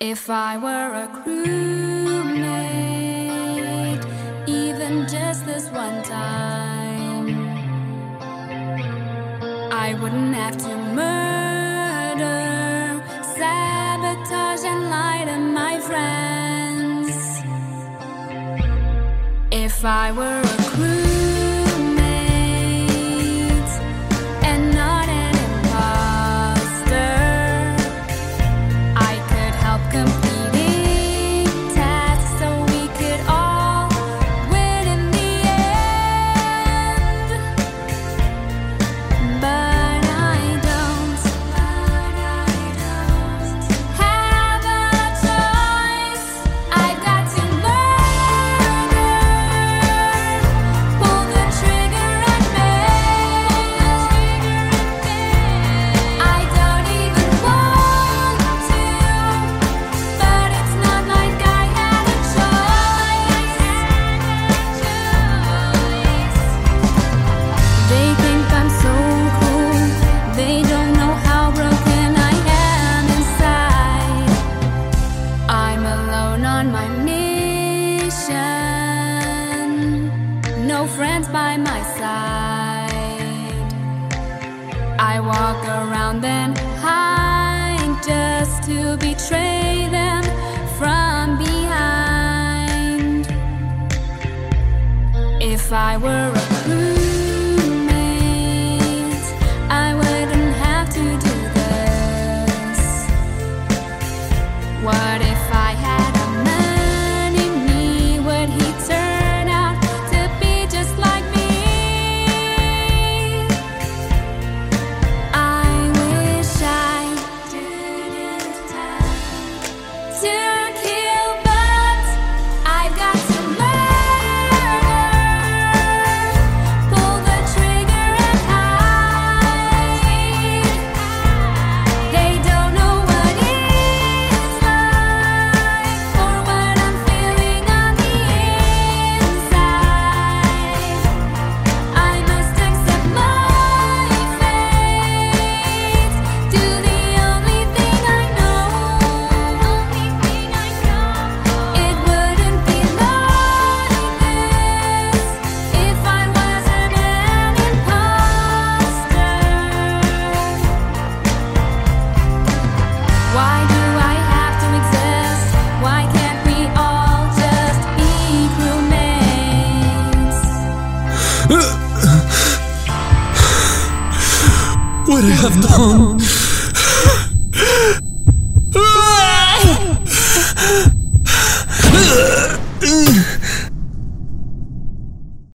If I were a crewmate, even just this one time, I wouldn't have to murder, sabotage, and lie to my friends. If I were ocean, no friends by my side. I walk around and hide just to betray them from behind. If I were a roommate, I wouldn't have to do this. What if I would have done.